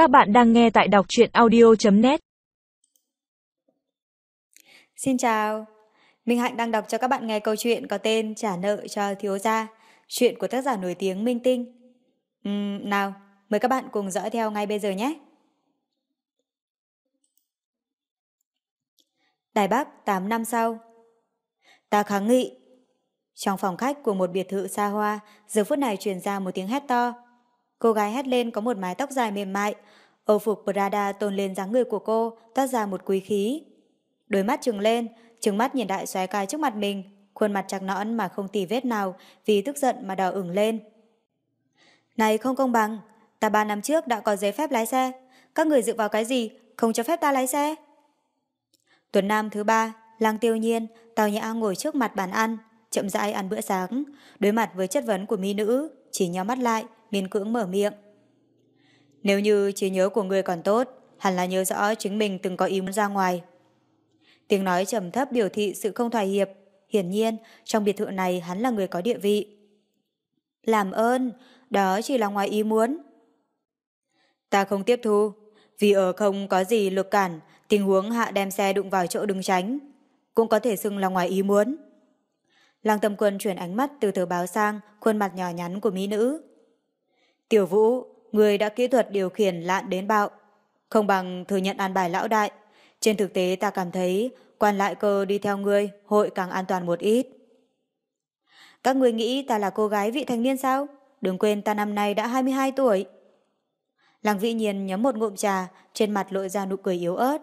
Các bạn đang nghe tại đọc truyện audio.net Xin chào, Minh Hạnh đang đọc cho các bạn nghe câu chuyện có tên Trả nợ cho thiếu gia, chuyện của tác giả nổi tiếng Minh Tinh. Uhm, nào, mời các bạn cùng dõi theo ngay bây giờ nhé. Đài Bắc 8 năm sau. Ta kháng nghị. Trong phòng khách của một biệt thự xa hoa giờ phút này truyền ra một tiếng hét to. Cô gái hét lên có một mái tóc dài mềm mại. Âu phục Prada tôn lên dáng người của cô toát ra một quý khí. Đôi mắt trừng lên trừng mắt nhìn đại xoái cai trước mặt mình khuôn mặt chặt nõn mà không tì vết nào vì tức giận mà đỏ ửng lên. Này không công bằng Ta ba năm trước đã có giấy phép lái xe. Các người dựa vào cái gì? Không cho phép ta lái xe. Tuần Nam thứ ba, Lăng Tiêu Nhiên, Tào Nhã ngồi trước mặt bàn ăn, chậm rãi ăn bữa sáng, đối mặt với chất vấn của mỹ nữ, chỉ nhắm mắt lại, miên cưỡng mở miệng. Nếu như trí nhớ của người còn tốt, hẳn là nhớ rõ chính mình từng có ý muốn ra ngoài. Tiếng nói trầm thấp biểu thị sự không thỏa hiệp, hiển nhiên trong biệt thự này hắn là người có địa vị. Làm ơn, đó chỉ là ngoài ý muốn. Ta không tiếp thu, vì ở không có gì lực cản Tình huống hạ đem xe đụng vào chỗ đứng tránh, cũng có thể xưng là ngoài ý muốn. Lăng tâm quân chuyển ánh mắt từ tờ báo sang khuôn mặt nhỏ nhắn của mỹ nữ. Tiểu vũ, người đã kỹ thuật điều khiển lạn đến bạo, không bằng thừa nhận an bài lão đại. Trên thực tế ta cảm thấy quan lại cơ đi theo ngươi hội càng an toàn một ít. Các ngươi nghĩ ta là cô gái vị thành niên sao? Đừng quên ta năm nay đã 22 tuổi. Làng vĩ nhiên nhấm một ngụm trà, trên mặt lộ ra nụ cười yếu ớt.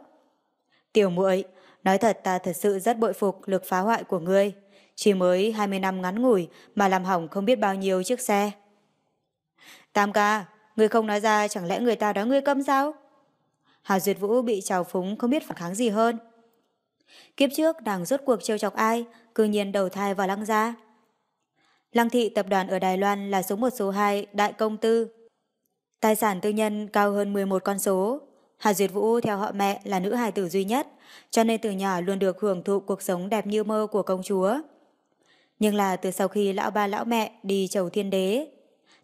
Tiểu muội, nói thật ta thật sự rất bội phục lực phá hoại của ngươi. Chỉ mới 20 năm ngắn ngủi mà làm hỏng không biết bao nhiêu chiếc xe. Tam ca, ngươi không nói ra chẳng lẽ người ta nói ngươi câm sao? Hà Duyệt Vũ bị trào phúng không biết phản kháng gì hơn. Kiếp trước nàng rốt cuộc trêu chọc ai, cư nhiên đầu thai vào lăng gia. Lăng thị tập đoàn ở Đài Loan là số 1 số 2 đại công tư. Tài sản tư nhân cao hơn 11 con số, Hà Duyệt Vũ theo họ mẹ là nữ hài tử duy nhất, cho nên từ nhỏ luôn được hưởng thụ cuộc sống đẹp như mơ của công chúa. Nhưng là từ sau khi lão ba lão mẹ đi chầu thiên đế,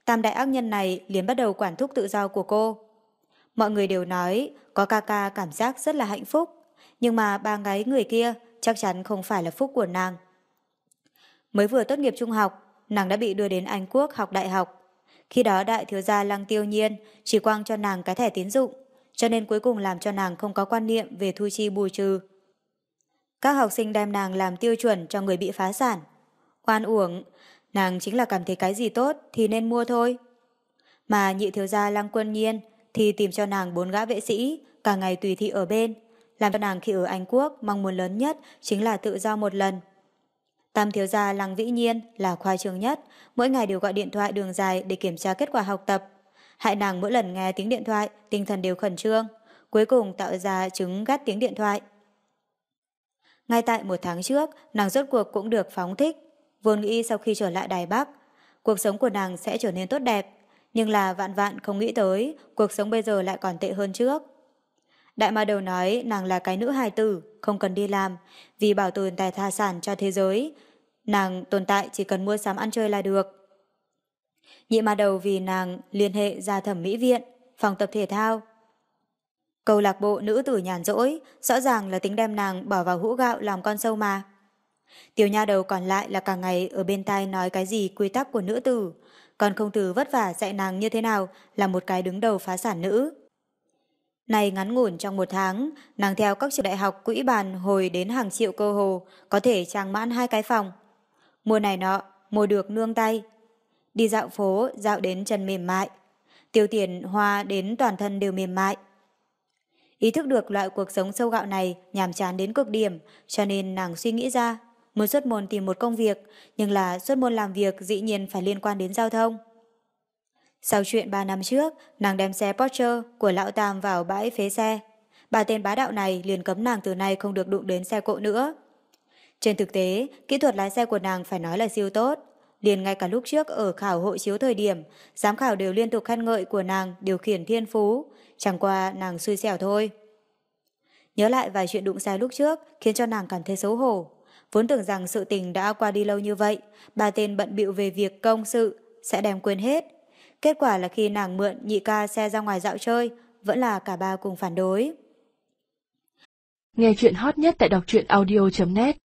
tam đại ác nhân này liền bắt đầu quản thúc tự do của cô. Mọi người đều nói có ca ca cảm giác rất là hạnh phúc, nhưng mà ba gái người kia chắc chắn không phải là phúc của nàng. Mới vừa tốt nghiệp trung học, nàng đã bị đưa đến Anh Quốc học đại học. Khi đó đại thiếu gia Lăng Tiêu Nhiên chỉ quang cho nàng cái thẻ tín dụng, cho nên cuối cùng làm cho nàng không có quan niệm về thu chi bù trừ. Các học sinh đem nàng làm tiêu chuẩn cho người bị phá sản. Oan uổng, nàng chính là cảm thấy cái gì tốt thì nên mua thôi. Mà nhị thiếu gia lăng quân nhiên thì tìm cho nàng bốn gã vệ sĩ, cả ngày tùy thị ở bên, làm cho nàng khi ở Anh Quốc mong muốn lớn nhất chính là tự do một lần. Tam thiếu gia lăng vĩ nhiên là khoa trường nhất, mỗi ngày đều gọi điện thoại đường dài để kiểm tra kết quả học tập hại nàng mỗi lần nghe tiếng điện thoại, tinh thần đều khẩn trương, cuối cùng tạo ra chứng gắt tiếng điện thoại. Ngay tại một tháng trước, nàng rốt cuộc cũng được phóng thích, vốn nghĩ sau khi trở lại Đài Bắc, cuộc sống của nàng sẽ trở nên tốt đẹp, nhưng là vạn vạn không nghĩ tới cuộc sống bây giờ lại còn tệ hơn trước. Đại ma đầu nói nàng là cái nữ hài tử, không cần đi làm, vì bảo tồn tài tha sản cho thế giới. Nàng tồn tại chỉ cần mua sắm ăn chơi là được. Nhị ma đầu vì nàng liên hệ ra thẩm mỹ viện, phòng tập thể thao. Câu lạc bộ nữ tử nhàn rỗi, rõ ràng là tính đem nàng bỏ vào hũ gạo làm con sâu mà. Tiểu nha đầu còn lại là cả ngày ở bên tai nói cái gì quy tắc của nữ tử, còn không tử vất vả dạy nàng như thế nào là một cái đứng đầu phá sản nữ. Này ngắn ngủn trong một tháng, nàng theo các trường đại học quỹ bàn hồi đến hàng triệu cơ hồ, có thể trang mãn hai cái phòng. Mua này nọ, mua được nương tay, Đi dạo phố, dạo đến chân mềm mại. Tiêu tiền hoa đến toàn thân đều mềm mại. Ý thức được loại cuộc sống sâu gạo này nhàm chán đến cực điểm, cho nên nàng suy nghĩ ra, muốn xuất môn tìm một công việc, nhưng là xuất môn làm việc dĩ nhiên phải liên quan đến giao thông. Sau chuyện 3 năm trước, nàng đem xe Porsche của lão Tam vào bãi phế xe. bà tên bá đạo này liền cấm nàng từ nay không được đụng đến xe cộ nữa. Trên thực tế, kỹ thuật lái xe của nàng phải nói là siêu tốt liền ngay cả lúc trước ở khảo hộ chiếu thời điểm, giám khảo đều liên tục khen ngợi của nàng điều khiển thiên phú, chẳng qua nàng xui xẻo thôi. Nhớ lại vài chuyện đụng xe lúc trước khiến cho nàng cảm thấy xấu hổ. Vốn tưởng rằng sự tình đã qua đi lâu như vậy, ba tên bận bịu về việc công sự sẽ đem quên hết. Kết quả là khi nàng mượn nhị ca xe ra ngoài dạo chơi, vẫn là cả ba cùng phản đối. Nghe chuyện hot nhất tại đọc truyện audio.net